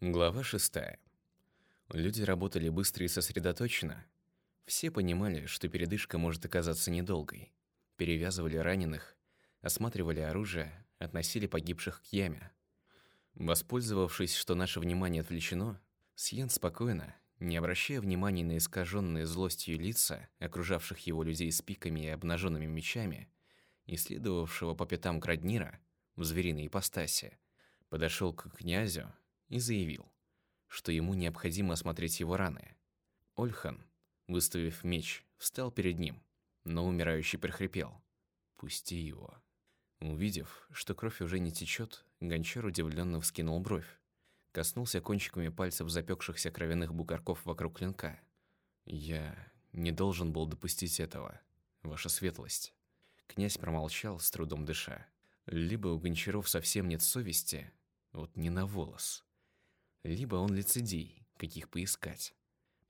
Глава шестая. Люди работали быстро и сосредоточенно. Все понимали, что передышка может оказаться недолгой. Перевязывали раненых, осматривали оружие, относили погибших к яме. Воспользовавшись, что наше внимание отвлечено, Сьен спокойно, не обращая внимания на искаженные злостью лица, окружавших его людей с пиками и обнаженными мечами, и следовавшего по пятам Граднира в звериной ипостаси, подошел к князю и заявил, что ему необходимо осмотреть его раны. Ольхан, выставив меч, встал перед ним, но умирающий прохрипел. «Пусти его». Увидев, что кровь уже не течет, Гончар удивленно вскинул бровь, коснулся кончиками пальцев запекшихся кровяных бугорков вокруг клинка. «Я не должен был допустить этого, ваша светлость». Князь промолчал, с трудом дыша. Либо у Гончаров совсем нет совести, вот не на волос. Либо он лицедей, каких поискать,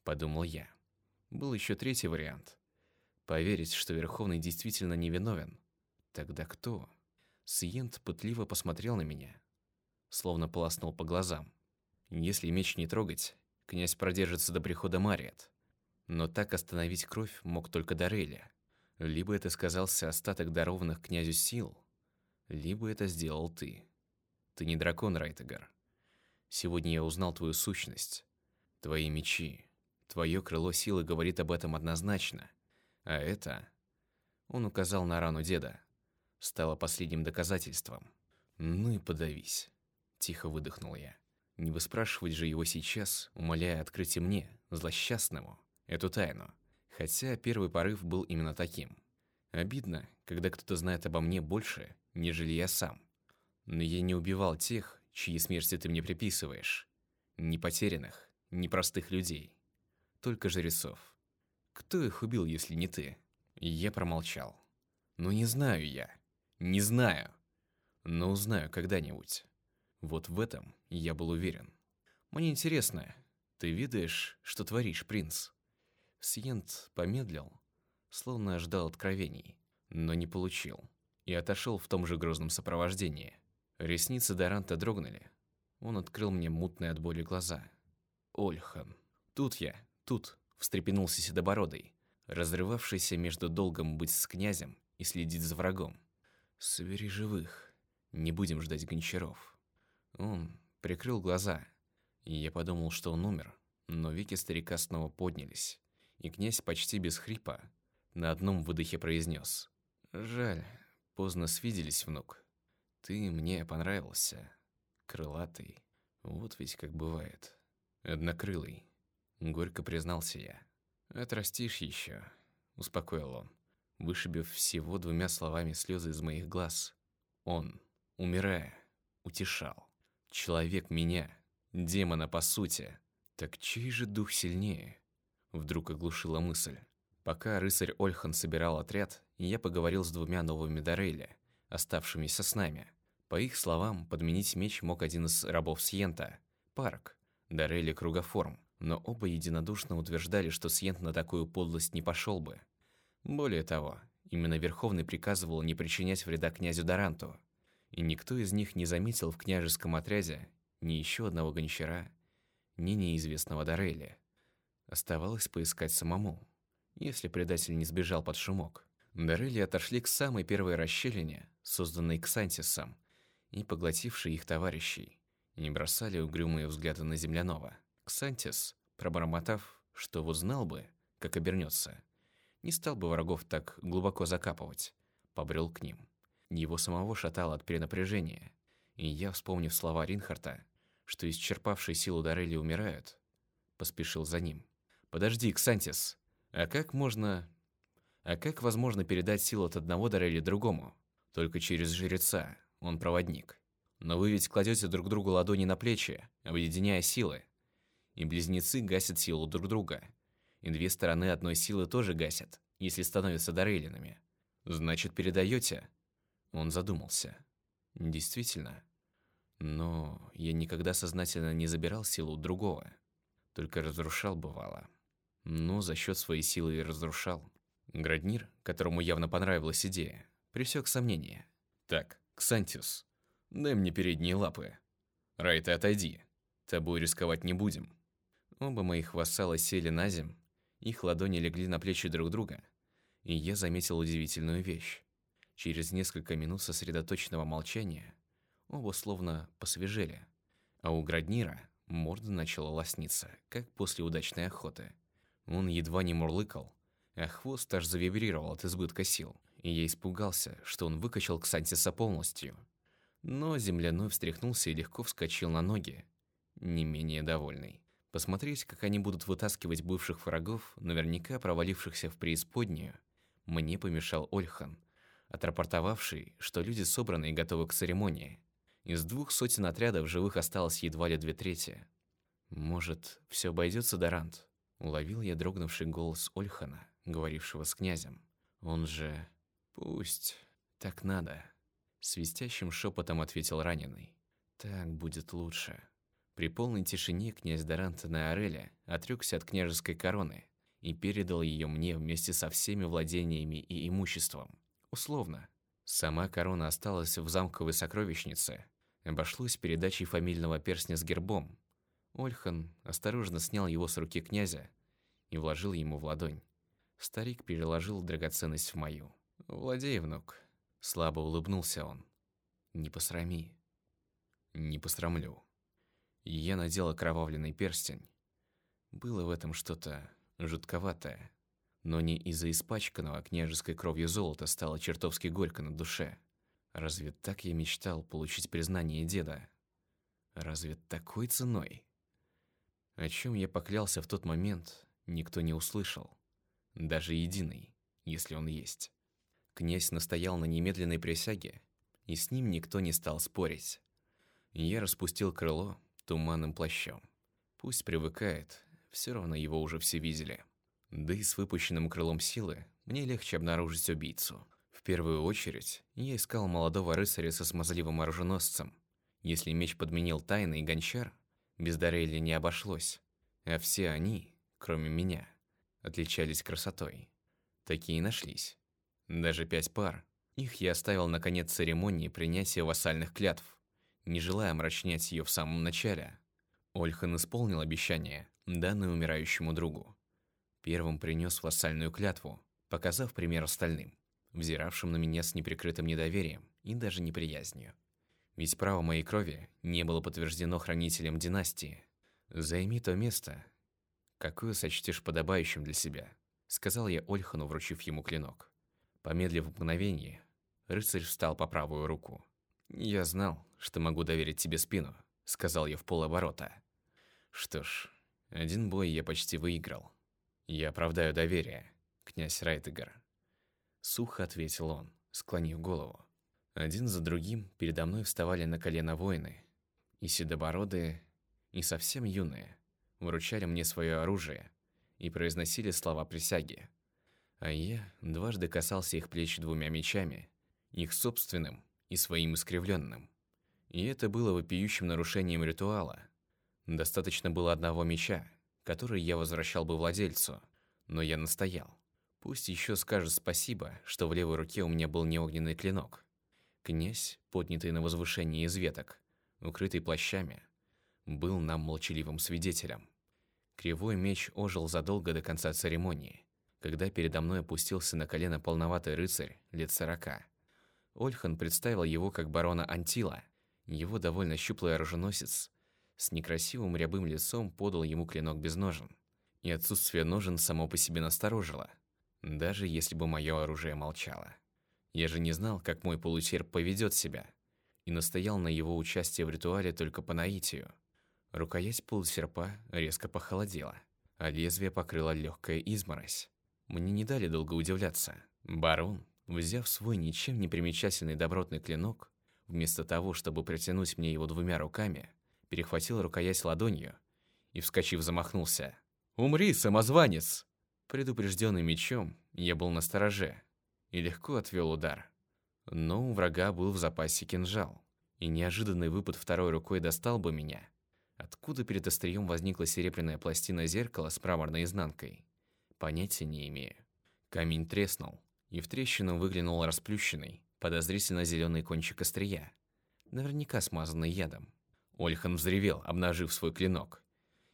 подумал я. Был еще третий вариант. Поверить, что Верховный действительно невиновен. Тогда кто? Сиент пытливо посмотрел на меня, словно полоснул по глазам. Если меч не трогать, князь продержится до прихода Мариет. Но так остановить кровь мог только Дореля. Либо это сказался остаток дарованных князю сил, либо это сделал ты. Ты не дракон, Райтегар. Сегодня я узнал твою сущность. Твои мечи, твое крыло силы говорит об этом однозначно. А это... Он указал на рану деда. Стало последним доказательством. Ну и подавись. Тихо выдохнул я. Не выспрашивать же его сейчас, умоляя открыть и мне, злосчастному, эту тайну. Хотя первый порыв был именно таким. Обидно, когда кто-то знает обо мне больше, нежели я сам. Но я не убивал тех, чьи смерти ты мне приписываешь. Ни потерянных, ни простых людей. Только жрецов. Кто их убил, если не ты? Я промолчал. Ну не знаю я. Не знаю. Но узнаю когда-нибудь. Вот в этом я был уверен. Мне интересно, ты видишь, что творишь, принц? Сиент помедлил, словно ждал откровений, но не получил, и отошел в том же грозном сопровождении. Ресницы Даранта дрогнули. Он открыл мне мутные от боли глаза. «Ольхан». «Тут я, тут», — встрепенулся Седобородый, разрывавшийся между долгом быть с князем и следить за врагом. «Собери живых. Не будем ждать гончаров». Он прикрыл глаза, и я подумал, что он умер, но веки старика снова поднялись и князь почти без хрипа на одном выдохе произнес. «Жаль, поздно свиделись, внук. Ты мне понравился. Крылатый. Вот ведь как бывает. Однокрылый». Горько признался я. «Отрастишь еще», — успокоил он, вышибив всего двумя словами слезы из моих глаз. Он, умирая, утешал. Человек меня, демона по сути. Так чей же дух сильнее? Вдруг оглушила мысль. Пока рыцарь Ольхан собирал отряд, я поговорил с двумя новыми Дорейли, оставшимися с нами. По их словам, подменить меч мог один из рабов Сьента – Парк, Дорейли кругоформ, но оба единодушно утверждали, что Сьент на такую подлость не пошел бы. Более того, именно Верховный приказывал не причинять вреда князю Даранту, и никто из них не заметил в княжеском отряде ни еще одного гончара, ни неизвестного Дорейли. Оставалось поискать самому, если предатель не сбежал под шумок. Дарели отошли к самой первой расщелине, созданной Ксантисом, и поглотившей их товарищей, и не бросали угрюмые взгляды на земляного. Ксантис, пробормотав, что вот знал бы, как обернется, не стал бы врагов так глубоко закапывать, побрел к ним. Его самого шатало от перенапряжения, и я, вспомнив слова Ринхарта, что исчерпавшие силу Дарели умирают, поспешил за ним. Подожди, Ксантис. А как можно... А как возможно передать силу от одного Дарели другому? Только через жреца. Он проводник. Но вы ведь кладете друг другу ладони на плечи, объединяя силы. И близнецы гасят силу друг друга. И две стороны одной силы тоже гасят, если становятся Дарелинами. Значит, передаете? Он задумался. Действительно. Но я никогда сознательно не забирал силу другого. Только разрушал бывало но за счет своей силы и разрушал. Граднир, которому явно понравилась идея, пресек сомнения. «Так, Ксантиус, дай мне передние лапы. Райта, отойди. тобой рисковать не будем». Оба моих вассала сели на земь, их ладони легли на плечи друг друга, и я заметил удивительную вещь. Через несколько минут сосредоточенного молчания оба словно посвежели, а у Граднира морда начала лосниться, как после удачной охоты. Он едва не мурлыкал, а хвост аж завибрировал от избытка сил, и я испугался, что он выкачал Ксантиса полностью. Но земляной встряхнулся и легко вскочил на ноги, не менее довольный. Посмотреть, как они будут вытаскивать бывших врагов, наверняка провалившихся в преисподнюю, мне помешал Ольхан, отрапортовавший, что люди собраны и готовы к церемонии. Из двух сотен отрядов живых осталось едва ли две трети. «Может, все обойдется, Дорант?» Уловил я дрогнувший голос Ольхана, говорившего с князем. «Он же...» «Пусть. Так надо», — свистящим шепотом ответил раненый. «Так будет лучше». При полной тишине князь Доранта на Ореле отрекся от княжеской короны и передал ее мне вместе со всеми владениями и имуществом. Условно. Сама корона осталась в замковой сокровищнице. Обошлось передачей фамильного перстня с гербом. Ольхан осторожно снял его с руки князя и вложил ему в ладонь. Старик переложил драгоценность в мою. «Владей, внук», — слабо улыбнулся он. «Не посрами». «Не посрамлю». Я надел окровавленный перстень. Было в этом что-то жутковатое. Но не из-за испачканного княжеской кровью золота стало чертовски горько на душе. Разве так я мечтал получить признание деда? Разве такой ценой? О чем я поклялся в тот момент, никто не услышал. Даже единый, если он есть. Князь настоял на немедленной присяге, и с ним никто не стал спорить. Я распустил крыло, туманным плащом. Пусть привыкает, все равно его уже все видели. Да и с выпущенным крылом силы мне легче обнаружить убийцу. В первую очередь, я искал молодого рыцаря со смазливым оруженосцем. Если меч подменил тайный гончар, без Дарели не обошлось. А все они, кроме меня, отличались красотой. Такие нашлись. Даже пять пар. Их я оставил на конец церемонии принятия вассальных клятв не желая мрачнять ее в самом начале. Ольхан исполнил обещание, данное умирающему другу. Первым принес вассальную клятву, показав пример остальным, взиравшим на меня с неприкрытым недоверием и даже неприязнью. Ведь право моей крови не было подтверждено хранителем династии. «Займи то место, какое сочтешь подобающим для себя», сказал я Ольхану, вручив ему клинок. Помедлив мгновение, рыцарь встал по правую руку. «Я знал, что могу доверить тебе спину», — сказал я в полоборота. «Что ж, один бой я почти выиграл. Я оправдаю доверие, князь Райтегар». Сухо ответил он, склонив голову. Один за другим передо мной вставали на колено воины. И седобородые, и совсем юные. Вручали мне свое оружие и произносили слова присяги. А я дважды касался их плеч двумя мечами, их собственным и своим искривленным. И это было вопиющим нарушением ритуала. Достаточно было одного меча, который я возвращал бы владельцу, но я настоял. Пусть еще скажет спасибо, что в левой руке у меня был не огненный клинок. Князь, поднятый на возвышение из веток, укрытый плащами, был нам молчаливым свидетелем. Кривой меч ожил задолго до конца церемонии, когда передо мной опустился на колено полноватый рыцарь лет сорока – Ольхан представил его как барона Антила. Его довольно щуплый оруженосец с некрасивым рябым лицом подал ему клинок без ножен. И отсутствие ножен само по себе насторожило, даже если бы мое оружие молчало. Я же не знал, как мой полусерп поведет себя, и настоял на его участие в ритуале только по наитию. Рукоять полусерпа резко похолодела, а лезвие покрыла легкая изморозь. Мне не дали долго удивляться. Барон, Взяв свой ничем не примечательный добротный клинок, вместо того, чтобы протянуть мне его двумя руками, перехватил рукоять ладонью и, вскочив, замахнулся. «Умри, самозванец!» Предупрежденный мечом, я был на стороже и легко отвел удар. Но у врага был в запасе кинжал, и неожиданный выпад второй рукой достал бы меня. Откуда перед острием возникла серебряная пластина зеркала с мраморной изнанкой? Понятия не имею. Камень треснул, и в трещину выглянул расплющенный, подозрительно зеленый кончик острия, наверняка смазанный ядом. Ольхан взревел, обнажив свой клинок,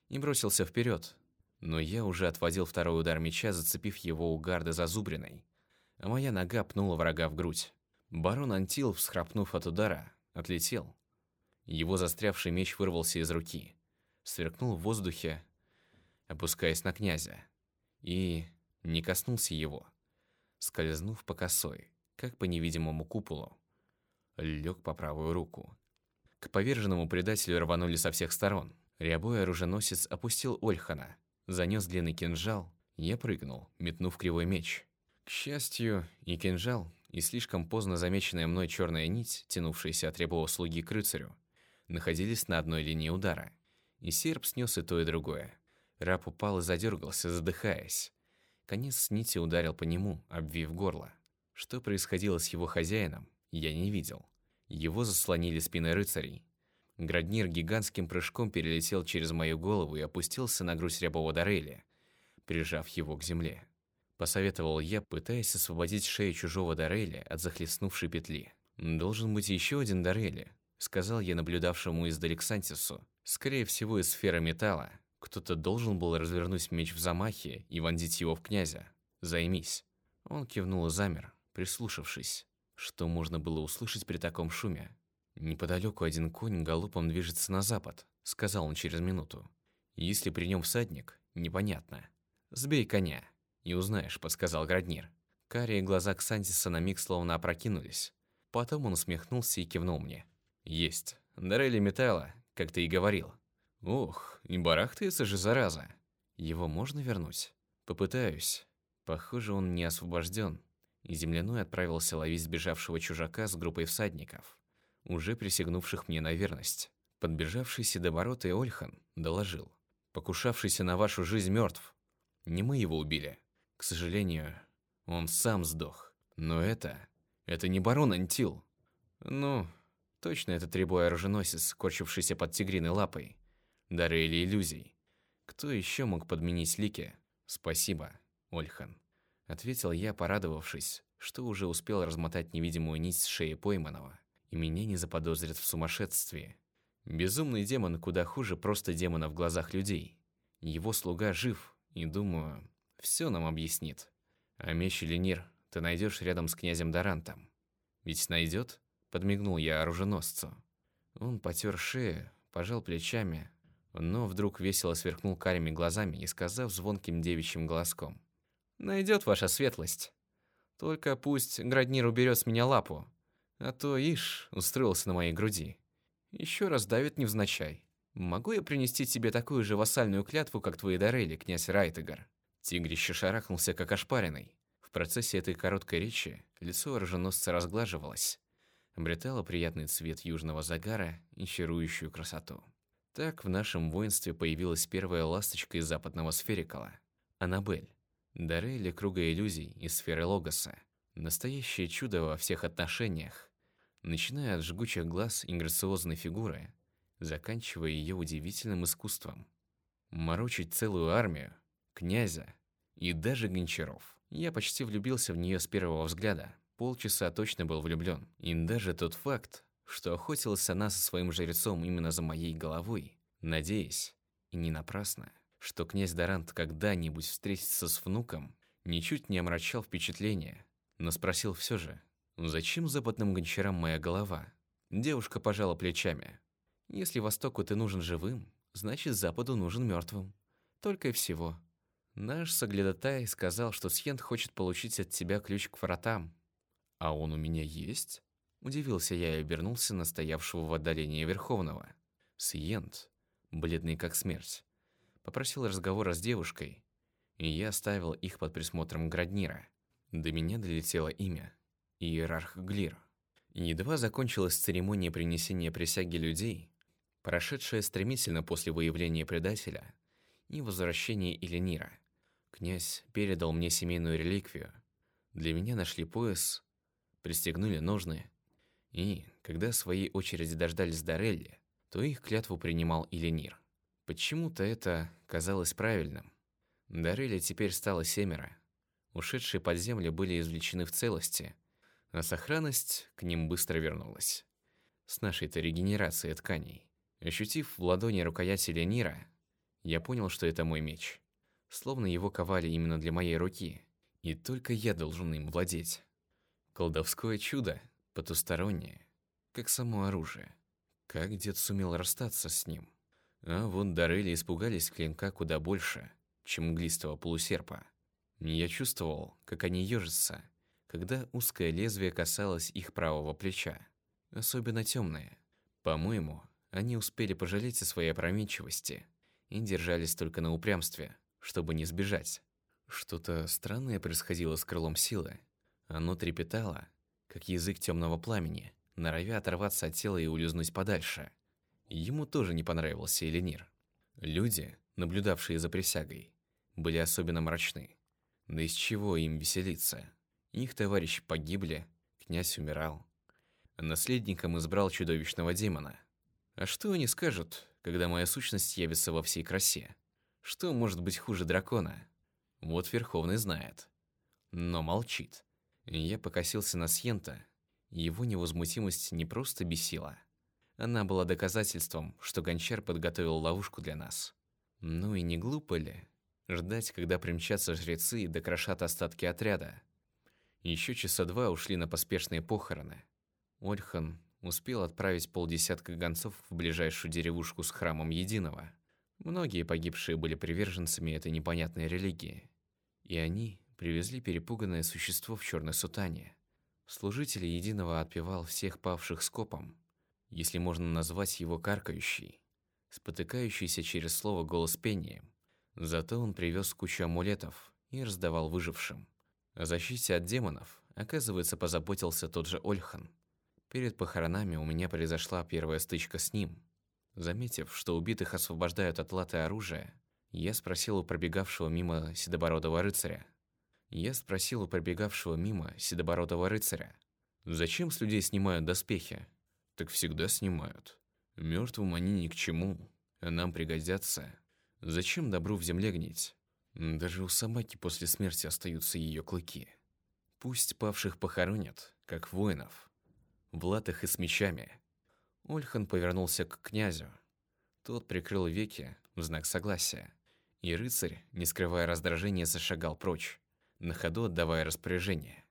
и бросился вперед, но я уже отводил второй удар меча, зацепив его у гарда зазубриной, а моя нога пнула врага в грудь. Барон Антил, всхрапнув от удара, отлетел. Его застрявший меч вырвался из руки, сверкнул в воздухе, опускаясь на князя, и не коснулся его, скользнув по косой, как по невидимому куполу, лег по правую руку. К поверженному предателю рванули со всех сторон. Рябой оруженосец опустил Ольхана, занес длинный кинжал, я прыгнул, метнув кривой меч. К счастью, и кинжал, и слишком поздно замеченная мной черная нить, тянувшаяся от рябого слуги к рыцарю, находились на одной линии удара. И серп снес и то, и другое. Раб упал и задергался, задыхаясь. Конец нити ударил по нему, обвив горло. Что происходило с его хозяином, я не видел. Его заслонили спины рыцарей. Граднир гигантским прыжком перелетел через мою голову и опустился на грудь рябого Дореля, прижав его к земле. Посоветовал я, пытаясь освободить шею чужого Дореля от захлестнувшей петли. «Должен быть еще один Дорели», — сказал я наблюдавшему издалек Сантису. «Скорее всего, из сферы металла. Кто-то должен был развернуть меч в замахе и вонзить его в князя. Займись». Он кивнул и замер, прислушавшись. Что можно было услышать при таком шуме? «Неподалеку один конь галопом движется на запад», — сказал он через минуту. «Если при нем всадник, непонятно. Сбей коня, и узнаешь», — подсказал Граднир. Карие глаза Ксантиса на миг словно опрокинулись. Потом он усмехнулся и кивнул мне. «Есть. Дарели металла, как ты и говорил». «Ух, и барахтается же, зараза!» «Его можно вернуть?» «Попытаюсь». Похоже, он не освобожден, и земляной отправился ловить сбежавшего чужака с группой всадников, уже присягнувших мне на верность. Подбежавший Седоборот и Ольхан доложил. «Покушавшийся на вашу жизнь мертв. Не мы его убили. К сожалению, он сам сдох. Но это... это не барон Антил. Ну, точно это требуя оруженосец, корчившийся под тигриной лапой. Дары или иллюзий. Кто еще мог подменить Лике? Спасибо, Ольхан. Ответил я, порадовавшись, что уже успел размотать невидимую нить с шеи пойманного, и меня не заподозрят в сумасшествии. Безумный демон куда хуже просто демона в глазах людей. Его слуга жив, и, думаю, все нам объяснит. А меч Ленир ты найдешь рядом с князем Дарантом. Ведь найдет? Подмигнул я оруженосцу. Он потер шею, пожал плечами, но вдруг весело сверкнул карими глазами и сказав звонким девичьим голоском. Найдет ваша светлость. Только пусть Граднир уберет с меня лапу, а то Иш устроился на моей груди. Еще раз давит невзначай. Могу я принести тебе такую же вассальную клятву, как твои дарели, князь Райтегар?» Тигрище шарахнулся, как ошпаренный. В процессе этой короткой речи лицо оруженосца разглаживалось, обретало приятный цвет южного загара и чарующую красоту. Так в нашем воинстве появилась первая ласточка из западного сферикала – Аннабель. Дары или круга иллюзий из сферы Логоса. Настоящее чудо во всех отношениях. Начиная от жгучих глаз и грациозной фигуры, заканчивая ее удивительным искусством. Морочить целую армию, князя и даже гончаров. Я почти влюбился в нее с первого взгляда. Полчаса точно был влюблен. И даже тот факт, что охотилась она со своим жрецом именно за моей головой, надеясь, и не напрасно, что князь Дарант когда-нибудь встретится с внуком, ничуть не омрачал впечатление, но спросил все же, «Зачем западным гончарам моя голова?» Девушка пожала плечами. «Если Востоку ты нужен живым, значит, Западу нужен мертвым. Только и всего». Наш соглядатай сказал, что Сьент хочет получить от тебя ключ к вратам. «А он у меня есть?» Удивился я и обернулся на стоявшего в отдалении Верховного. Сьент, бледный как смерть, попросил разговора с девушкой, и я оставил их под присмотром Граднира. До меня долетело имя – Иерарх Глир. Едва закончилась церемония принесения присяги людей, прошедшая стремительно после выявления предателя и возвращения Эленира. Князь передал мне семейную реликвию. Для меня нашли пояс, пристегнули ножны, и, когда своей очереди дождались Дарелли, то их клятву принимал Эленир. Почему-то это казалось правильным. Дарыля теперь стало семеро. Ушедшие под землю были извлечены в целости, а сохранность к ним быстро вернулась. С нашей-то регенерацией тканей. Ощутив в ладони рукоять Эленира, я понял, что это мой меч. Словно его ковали именно для моей руки, и только я должен им владеть. Колдовское чудо, потустороннее, как само оружие. Как дед сумел расстаться с ним? А вот Дарели испугались клинка куда больше, чем мглистого полусерпа. Я чувствовал, как они ежатся, когда узкое лезвие касалось их правого плеча. Особенно темное. По-моему, они успели пожалеть о своей опрометчивости и держались только на упрямстве, чтобы не сбежать. Что-то странное происходило с крылом силы. Оно трепетало, как язык темного пламени, норовя оторваться от тела и улизнуть подальше. Ему тоже не понравился Эленир. Люди, наблюдавшие за присягой, были особенно мрачны. Да из чего им веселиться? Их товарищи погибли, князь умирал. наследником избрал чудовищного демона. А что они скажут, когда моя сущность явится во всей красе? Что может быть хуже дракона? Вот Верховный знает. Но молчит. Я покосился на Сьента. Его невозмутимость не просто бесила. Она была доказательством, что Гончар подготовил ловушку для нас. Ну и не глупо ли ждать, когда примчатся жрецы и докрошат остатки отряда? Еще часа два ушли на поспешные похороны. Ольхан успел отправить полдесятка гонцов в ближайшую деревушку с храмом Единого. Многие погибшие были приверженцами этой непонятной религии. И они привезли перепуганное существо в черной сутане. Служитель Единого отпевал всех павших скопом, если можно назвать его каркающий, спотыкающийся через слово голос пением. Зато он привез кучу амулетов и раздавал выжившим. О защите от демонов, оказывается, позаботился тот же Ольхан. Перед похоронами у меня произошла первая стычка с ним. Заметив, что убитых освобождают от латы оружия, я спросил у пробегавшего мимо седобородого рыцаря. Я спросил у пробегавшего мимо седобородого рыцаря. Зачем с людей снимают доспехи? Так всегда снимают. Мертвым они ни к чему, а нам пригодятся. Зачем добру в земле гнить? Даже у собаки после смерти остаются ее клыки. Пусть павших похоронят, как воинов, в латах и с мечами. Ольхан повернулся к князю. Тот прикрыл веки в знак согласия. И рыцарь, не скрывая раздражения, зашагал прочь, на ходу отдавая распоряжение.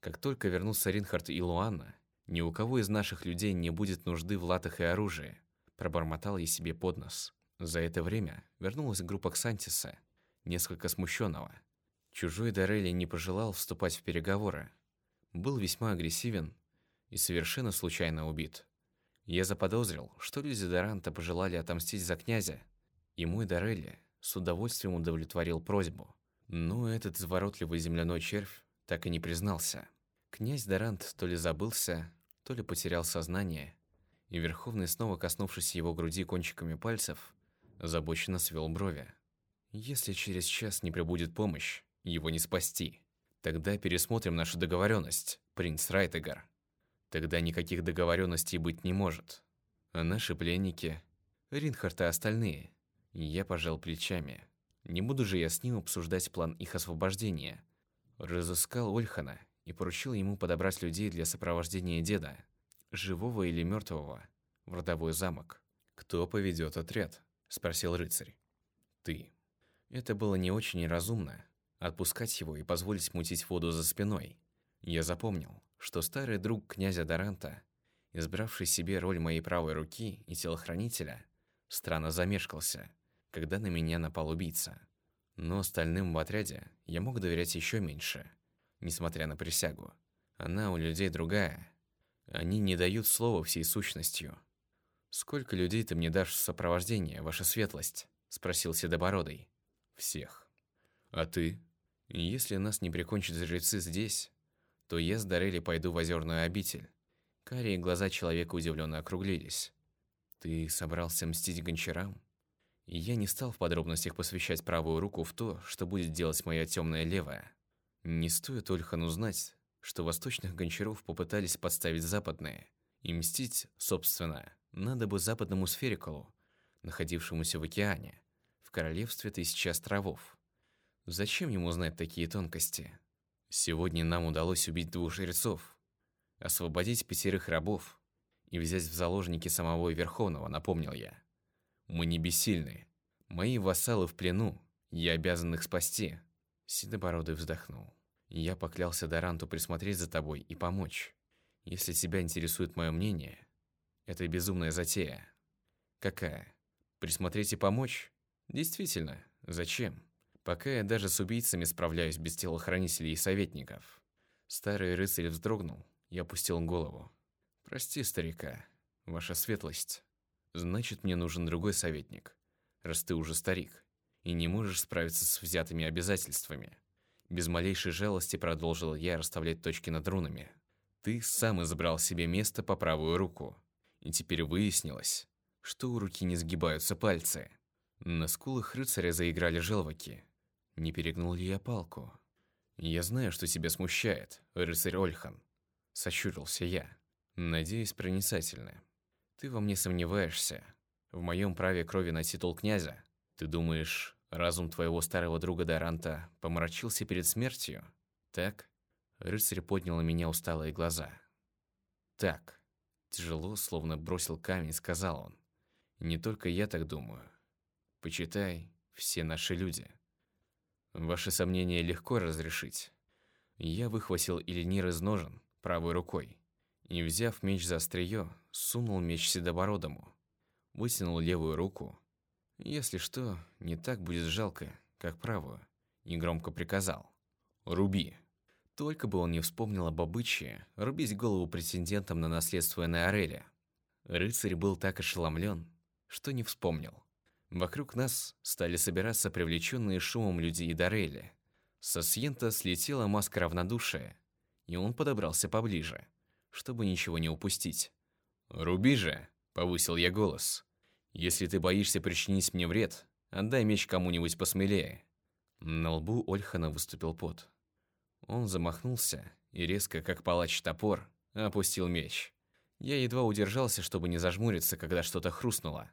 Как только вернулся Ринхард и Луанна, ни у кого из наших людей не будет нужды в латах и оружии, пробормотал я себе под нос. За это время вернулась группа Ксантиса, несколько смущенного. Чужой Дарели не пожелал вступать в переговоры. Был весьма агрессивен и совершенно случайно убит. Я заподозрил, что люди Доранта пожелали отомстить за князя, и мой Дарелли с удовольствием удовлетворил просьбу. Но этот изворотливый земляной червь так и не признался. Князь Дорант то ли забылся, то ли потерял сознание, и Верховный, снова коснувшись его груди кончиками пальцев, озабоченно свел брови. «Если через час не прибудет помощь, его не спасти. Тогда пересмотрим нашу договоренность, принц Райтегар. Тогда никаких договоренностей быть не может. А наши пленники, Ринхард и остальные, я пожал плечами. Не буду же я с ним обсуждать план их освобождения. Разыскал Ольхана и поручил ему подобрать людей для сопровождения деда, живого или мертвого, в родовой замок. «Кто поведет отряд?» – спросил рыцарь. «Ты». Это было не очень разумно – отпускать его и позволить мутить воду за спиной. Я запомнил, что старый друг князя Доранта, избравший себе роль моей правой руки и телохранителя, странно замешкался – когда на меня напал убийца. Но остальным в отряде я мог доверять еще меньше, несмотря на присягу. Она у людей другая. Они не дают слова всей сущностью. «Сколько людей ты мне дашь в сопровождение, ваша светлость?» – спросил Седобородый. «Всех». «А ты?» «Если нас не прикончат жрецы здесь, то я с Дарели пойду в озерную обитель». Карие глаза человека удивленно округлились. «Ты собрался мстить гончарам?» Я не стал в подробностях посвящать правую руку в то, что будет делать моя темная левая. Не стоит Ольхану знать, что восточных гончаров попытались подставить западные. И мстить, собственно, надо бы западному сферикулу, находившемуся в океане, в королевстве тысячи островов. Зачем ему знать такие тонкости? Сегодня нам удалось убить двух жрецов, освободить пятерых рабов и взять в заложники самого Верховного, напомнил я. Мы не бессильны. Мои вассалы в плену, я обязан их спасти. Седобородый вздохнул. Я поклялся Даранту присмотреть за тобой и помочь. Если тебя интересует мое мнение, это безумная затея. Какая? Присмотреть и помочь? Действительно, зачем? Пока я даже с убийцами справляюсь без телохранителей и советников. Старый рыцарь вздрогнул и опустил голову. Прости, старика, ваша светлость. Значит, мне нужен другой советник, раз ты уже старик и не можешь справиться с взятыми обязательствами. Без малейшей жалости продолжил я расставлять точки над рунами. Ты сам избрал себе место по правую руку. И теперь выяснилось, что у руки не сгибаются пальцы. На скулах рыцаря заиграли желваки. Не перегнул ли я палку? Я знаю, что тебя смущает, рыцарь Ольхан. Сощурился я. Надеюсь, проницательно. Ты во мне сомневаешься. В моем праве крови на титул князя. Ты думаешь, разум твоего старого друга Даранта помрачился перед смертью? Так? Рыцарь поднял на меня усталые глаза. Так. Тяжело, словно бросил камень, сказал он. Не только я так думаю. Почитай, все наши люди. Ваши сомнения легко разрешить. Я выхватил Эленир из ножен правой рукой и, взяв меч за острие, сунул меч седобородому. Вытянул левую руку. Если что, не так будет жалко, как правую, и громко приказал. «Руби!» Только бы он не вспомнил об обычае рубить голову претендентам на наследство Неореля. Рыцарь был так ошеломлен, что не вспомнил. Вокруг нас стали собираться привлеченные шумом люди и Дорели. Со Сьента слетела маска равнодушия, и он подобрался поближе, чтобы ничего не упустить. «Руби же!» — повысил я голос. «Если ты боишься причинить мне вред, отдай меч кому-нибудь посмелее». На лбу Ольхана выступил пот. Он замахнулся и резко, как палач топор, опустил меч. Я едва удержался, чтобы не зажмуриться, когда что-то хрустнуло.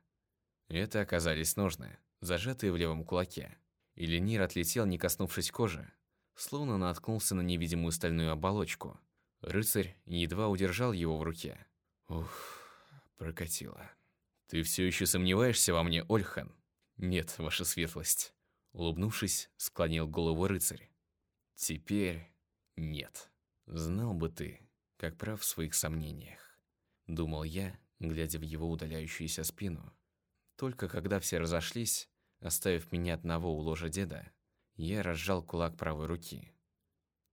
Это оказались ножны, зажатые в левом кулаке. И Ленир отлетел, не коснувшись кожи, словно наткнулся на невидимую стальную оболочку. Рыцарь едва удержал его в руке. Ух, прокатило. «Ты все еще сомневаешься во мне, Ольхан?» «Нет, ваша светлость». Улыбнувшись, склонил голову рыцарь. Теперь нет. Знал бы ты, как прав в своих сомнениях. Думал я, глядя в его удаляющуюся спину. Только когда все разошлись, оставив меня одного у ложа деда, я разжал кулак правой руки.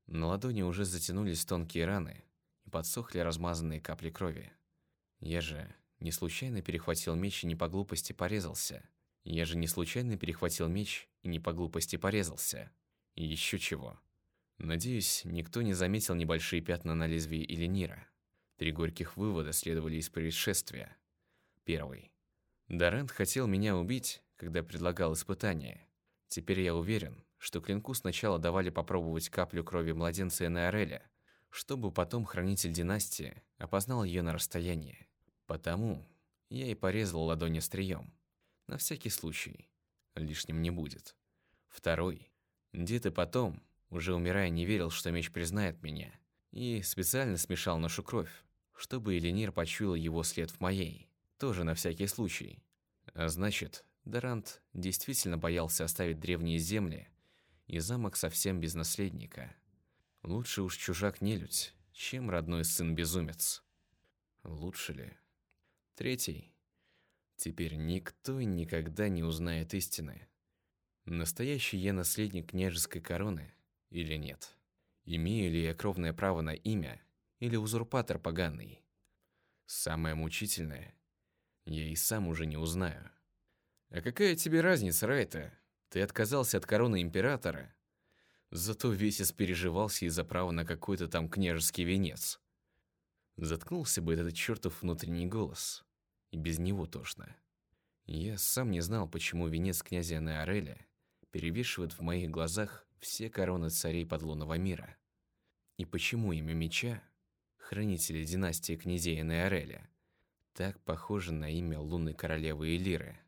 На ладони уже затянулись тонкие раны и подсохли размазанные капли крови. Я же не случайно перехватил меч и не по глупости порезался. Я же не случайно перехватил меч и не по глупости порезался. И еще чего. Надеюсь, никто не заметил небольшие пятна на лезвии Эленира. Три горьких вывода следовали из происшествия. Первый. Дарент хотел меня убить, когда предлагал испытание. Теперь я уверен, что клинку сначала давали попробовать каплю крови младенца Энеореля, чтобы потом хранитель династии опознал ее на расстоянии. Потому я и порезал ладонь острием. На всякий случай. Лишним не будет. Второй. Где-то потом уже умирая, не верил, что меч признает меня, и специально смешал нашу кровь, чтобы Эленир почуял его след в моей, тоже на всякий случай. А значит, Дарант действительно боялся оставить древние земли и замок совсем без наследника. Лучше уж чужак-нелюдь, чем родной сын-безумец. Лучше ли? Третий. Теперь никто никогда не узнает истины. Настоящий я наследник княжеской короны или нет? Имею ли я кровное право на имя или узурпатор поганый? Самое мучительное, я и сам уже не узнаю. А какая тебе разница, Райта? Ты отказался от короны императора, зато весь испереживался из-за права на какой-то там княжеский венец. Заткнулся бы этот чертов внутренний голос, и без него тошно. Я сам не знал, почему венец князя Неореля перевешивает в моих глазах все короны царей подлунного мира. И почему имя меча, хранителя династии князей Неореля, так похоже на имя лунной королевы Элиры?